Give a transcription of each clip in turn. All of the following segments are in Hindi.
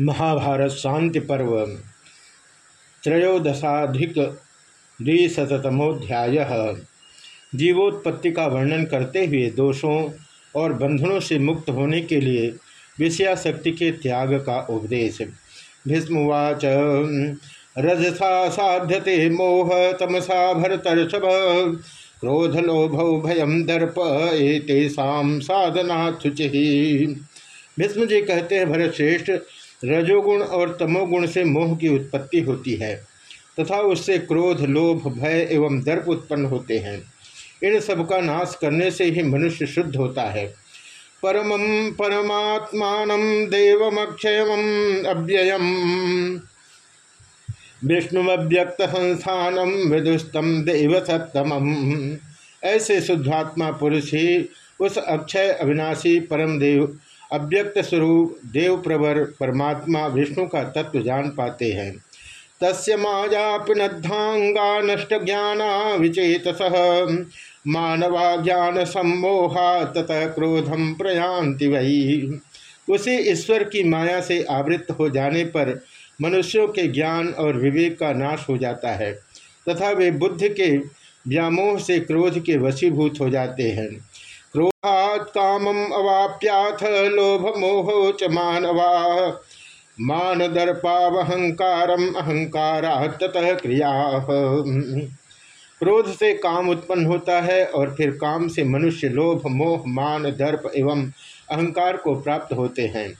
महाभारत शांति पर्व, त्रयोदशाधिक द्विशतमोध्याय जीवोत्पत्ति का वर्णन करते हुए दोषों और बंधनों से मुक्त होने के लिए विषयाशक्ति के त्याग का उपदेश। भीष्मवाच, रजसा साध्यते मोह तमसा भरतर्षभ, क्रोध लोभ भयम दर्प एतेषा साधना शुचि। भीष्म जी कहते हैं भरत श्रेष्ठ रजोगुण और तमोगुण से मोह की उत्पत्ति होती है, तथा उससे क्रोध, लोभ, भय एवं दर्प उत्पन्न होते हैं। इन सब का नाश करने से ही मनुष्य शुद्ध होता है। परमं परमात्मान देवमक्षयम अव्ययम। विष्णुव्यक्त संस्थानम विदुस्तम देव सत्तम ऐसे शुद्धात्मा पुरुष ही उस अक्षय अविनाशी परम देव अव्यक्त स्वरूप देव प्रवर परमात्मा विष्णु का तत्व जान पाते हैं। तस्य माया पिनद्धांगा नष्ट ज्ञान विचेत मानवा ज्ञान सम्मोहा ततः क्रोधम प्रयांति वही उसे ईश्वर की माया से आवृत हो जाने पर मनुष्यों के ज्ञान और विवेक का नाश हो जाता है, तथा वे बुद्ध के व्यामोह से क्रोध के वशीभूत हो जाते हैं। क्रोधात कामम अवाप्याथ लोभ मोह च मानवा। मान दर्पावहंकारम अहंकारा ततः क्रिया। क्रोध से काम उत्पन्न होता है और फिर काम से मनुष्य लोभ, मोह, मान, दर्प एवं अहंकार को प्राप्त होते हैं।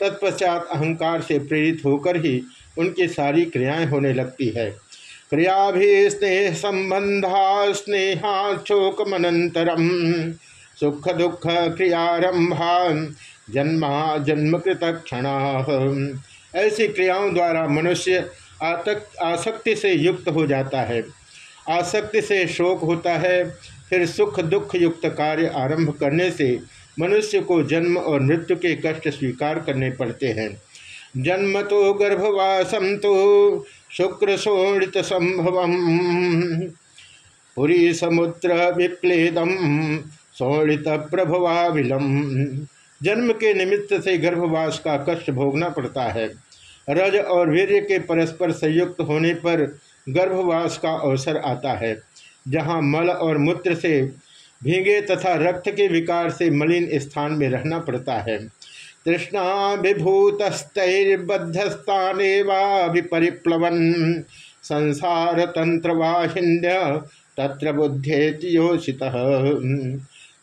तत्पश्चात अहंकार से प्रेरित होकर ही उनकी सारी क्रियाएँ होने लगती है। क्रिया भी स्नेह संबंधा स्नेहा शोक मनंतरम सुख दुख क्रियारंभा जन्मा जन्म कृत क्षण ऐसी क्रियाओं द्वारा मनुष्य आसक्ति से युक्त हो जाता है। आसक्ति से शोक होता है। फिर सुख दुख युक्त कार्य आरंभ करने से मनुष्य को जन्म और मृत्यु के कष्ट स्वीकार करने पड़ते हैं। जन्म तो गर्भवासम तो शुक्र शोणित संभव पुरी समुद्र विप्लेदम। शोणित प्रभवाविलम जन्म के निमित्त से गर्भवास का कष्ट भोगना पड़ता है। रज और वीर्य के परस्पर संयुक्त होने पर गर्भवास का अवसर आता है, जहाँ मल और मूत्र से भींगे तथा रक्त के विकार से मलिन स्थान में रहना पड़ता है। तृष्णा विभूतस्तैर्बद्धस्तान विपरिप्लवन संसार तंत्र तंत्रवाहिन्य तत्र बुद्धेतियोषित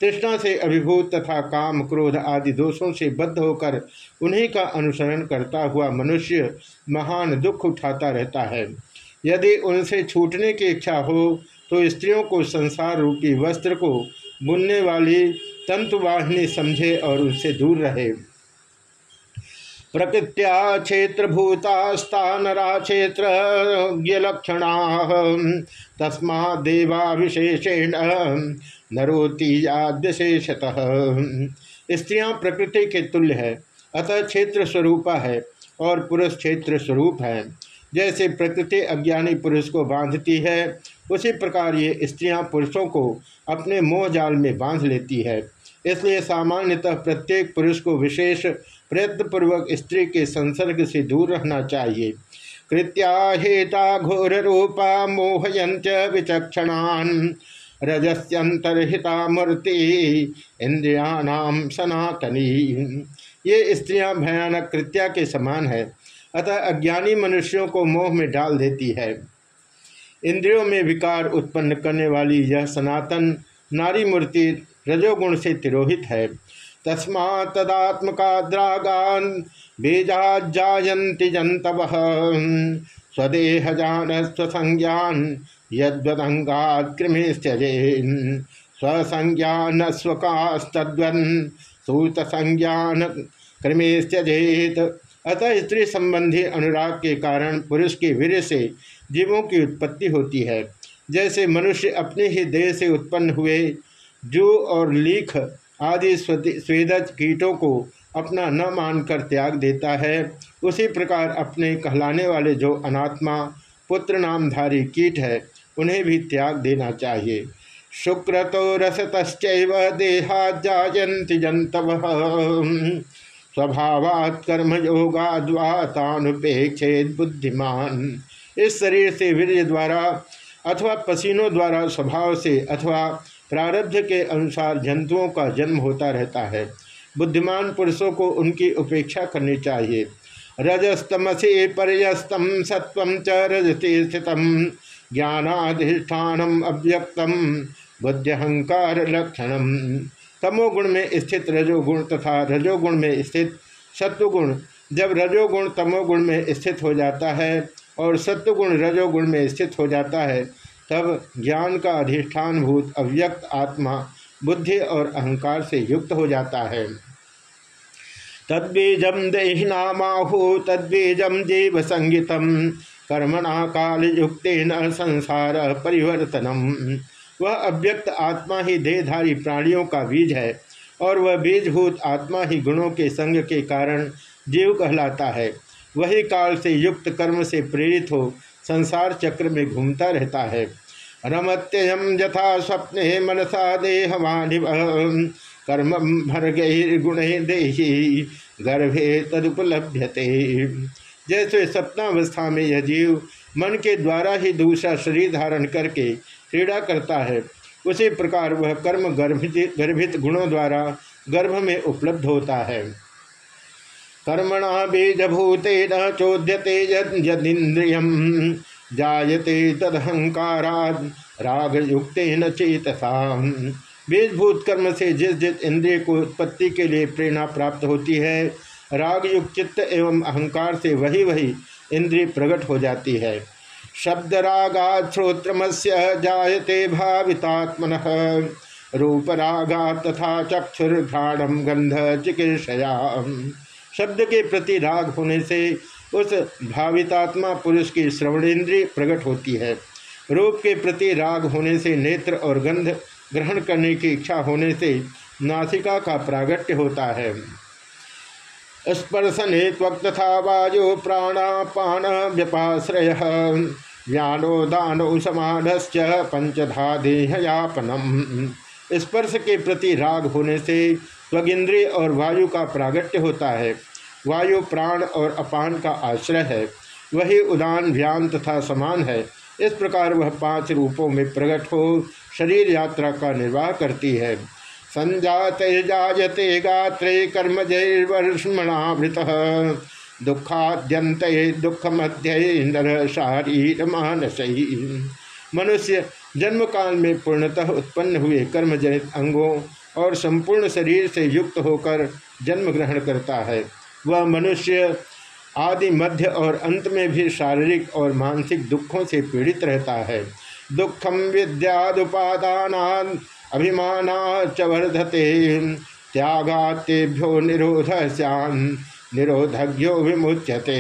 तृष्णा से अभिभूत तथा काम, क्रोध आदि दोषों से बद्ध होकर उन्हीं का अनुसरण करता हुआ मनुष्य महान दुख उठाता रहता है। यदि उनसे छूटने की इच्छा हो तो स्त्रियों को संसार रूपी वस्त्र को बुनने वाली तंतुवाहिनी समझे और उनसे दूर रहे। प्रकृत्या क्षेत्र भूतास्तानरा क्षेत्र लक्षणा तस्मा देवा विशेषेण नरोतीयाद्यशेषतः स्त्रियाँ प्रकृति के तुल्य है, अतः क्षेत्र स्वरूपा है और पुरुष क्षेत्र स्वरूप है। जैसे प्रकृति अज्ञानी पुरुष को बांधती है, उसी प्रकार ये स्त्रियाँ पुरुषों को अपने मोह जाल में बाँध लेती है। इसलिए सामान्यतः प्रत्येक पुरुष को विशेष प्रयत्नपूर्वक स्त्री के संसर्ग से दूर रहना चाहिए। कृत्या हेता घोर रूपा मोहयंत विचक्षणान रजस्यंतरहिता मूर्ति इंद्रियाणाम सनातनी ये स्त्रियाँ भयानक कृत्या के समान है, अतः अज्ञानी मनुष्यों को मोह में डाल देती है। इंद्रियों में विकार उत्पन्न करने वाली यह सनातन नारी मूर्ति रजोगुण से तिरोहित है। तस्मा तदात्मका द्रागान बीजाजायंति जंतव स्वदेह जान स्वसंज्ञान यदंगात कृमिस्त्यजेन स्वसंज्ञान स्वकास्तवन सूत संज्ञान कृमिस्त्यजेत अतः स्त्री संबंधी अनुराग के कारण पुरुष के वीर से जीवों की उत्पत्ति होती है। जैसे मनुष्य अपने ही देह से उत्पन्न हुए जू और लीख आदि स्वेदज कीटों को अपना न मानकर त्याग देता है। उसी प्रकार अपने कहलाने वाले जो अनात्मा पुत्र नामधारी कीट है, उन्हें भी त्याग देना चाहिए। शुक्र तो रसत देहा जायंति जंतव स्वभावात कर्मयोगाद्वातानुपेक्षेद बुद्धिमान। इस शरीर से वीर्य द्वारा अथवा पसीनों द्वारा स्वभाव से अथवा प्रारब्ध के अनुसार जंतुओं का जन्म होता रहता है। बुद्धिमान पुरुषों को उनकी उपेक्षा करनी चाहिए। रजस्तमसी परयस्तम सत्व च रजते स्थित ज्ञानाधिष्ठानम अव्यक्तम। बुद्धिहंकार लक्षणम तमोगुण में स्थित रजोगुण तथा रजोगुण में स्थित सत्वगुण। जब रजोगुण तमोगुण में स्थित हो जाता है और सत्वगुण रजोगुण में स्थित हो जाता है तब ज्ञान का अधिष्ठान भूत अव्यक्त आत्मा बुद्धि और अहंकार से युक्त हो जाता है। तद्बीजम देहिनामाहु तद्बीजम जीव संगीतम कर्मणा काल युक्त न संसार परिवर्तनम वह अव्यक्त आत्मा ही देहधारी प्राणियों का बीज है और वह बीजभूत आत्मा ही गुणों के संग के कारण जीव कहलाता है। वही काल से युक्त कर्म से प्रेरित हो संसार चक्र में घूमता रहता है। रमत्ययम यथा स्वप्ने मनसा देहवानि कर्म भर गुण देही गर्भे तदुपलभ्यते। जैसे सपनावस्था में यह जीव मन के द्वारा ही दूसरा शरीर धारण करके क्रीड़ा करता है, उसी प्रकार वह कर्म गर्भित गर्भित गुणों द्वारा गर्भ में उपलब्ध होता है। कर्मणा न चोद्यते यदिंद्रिय जायते तदहंकारा राग युक्त न चेतसा। बीजभूत कर्म से जिस जिस इंद्रिय को उत्पत्ति के लिए प्रेरणा प्राप्त होती है राग युक्त चित्त एवं अहंकार से वही वही इंद्रिय प्रकट हो जाती है। शब्द रागा श्रोत्रमस्य जायते भावितात्मन रूप रागा तथा चक्षुर्घाणम गंध चिकित्सया शब्द के प्रति राग होने से उस भावितात्मा पुरुष की श्रवणेन्द्रिय प्रकट होती है। रूप के प्रति राग होने से नेत्र और गंध ग्रहण करने की इच्छा होने से नासिका का प्रागट्य होता है। स्पर्शन तथा वायु प्राणापान व्यपाश्रय ज्ञानो दानो समाधश्च पंचधा देहयापनम स्पर्श के प्रति राग होने से स्वगिंद्रिय और वायु का प्रागट्य होता है। वायु प्राण और अपान का आश्रय है। वही उदान, व्यान तथा समान है। इस प्रकार वह पाँच रूपों में प्रकट हो शरीर यात्रा का निर्वाह करती है। संजात जायते गात्रे कर्म जैर्वर्षमणावृत दुखाद्यंत दुख मध्य शारीर मानस मनुष्य जन्म काल में पूर्णतः उत्पन्न हुए कर्मजनित अंगों और संपूर्ण शरीर से युक्त होकर जन्म ग्रहण करता है। वह मनुष्य आदि मध्य और अंत में भी शारीरिक और मानसिक दुखों से पीड़ित रहता है। दुखम विद्यादुपादान अभिमान च वर्धते। त्यागातेभ्यो निरोध श्यान निरोधज्ञो विमुच्यते।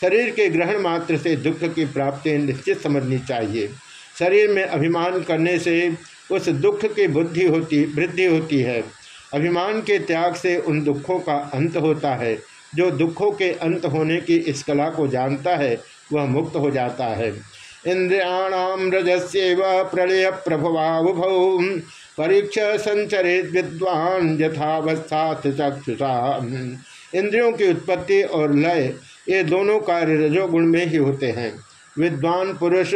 शरीर के ग्रहण मात्र से दुख की प्राप्ति निश्चित समझनी चाहिए। शरीर में अभिमान करने से उस दुख की बुद्धि होती, वृद्धि होती है। अभिमान के त्याग से उन दुखों का अंत होता है। जो दुखों के अंत होने की इस कला को जानता है, वह मुक्त हो जाता है। इंद्रियाणाम रजस्व प्रलय प्रभवाभौ परीक्षा संचरित विद्वान यथावस्था चक्षुषा इंद्रियों की उत्पत्ति और लय, ये दोनों कार्य रजोगुण में ही होते हैं। विद्वान पुरुष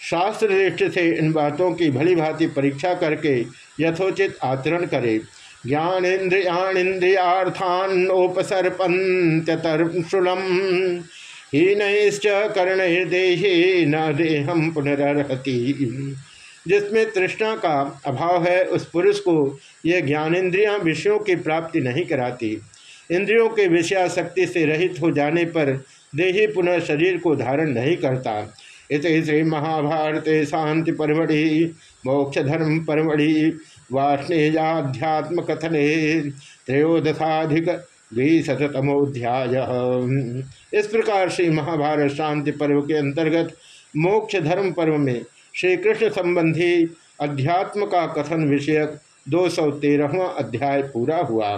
शास्त्र दृष्टि से इन बातों की भली भांति परीक्षा करके यथोचित आचरण करे। ज्ञान इंद्रियाण इंद्रियार्थानोपसर्पंत्यतर्शुलम हीनश्च कर्णदेहे न देहम पुनरहति जिसमें तृष्णा का अभाव है, उस पुरुष को यह ज्ञानेन्द्रियाँ विषयों की प्राप्ति नहीं कराती। इंद्रियों के विषयाशक्ति से रहित हो जाने पर देही पुनः शरीर को धारण नहीं करता। इस श्री महाभारत शांति परमढ़ि मोक्ष धर्म परमढ़ि वाष्णेयाध्यात्म कथने त्रयोदशाधिक द्विशतमोध्याय इस प्रकार श्री महाभारत शांति पर्व के अंतर्गत मोक्ष धर्म पर्व में श्री कृष्ण संबंधी अध्यात्म का कथन विषयक दो सौ तेरहवा अध्याय पूरा हुआ।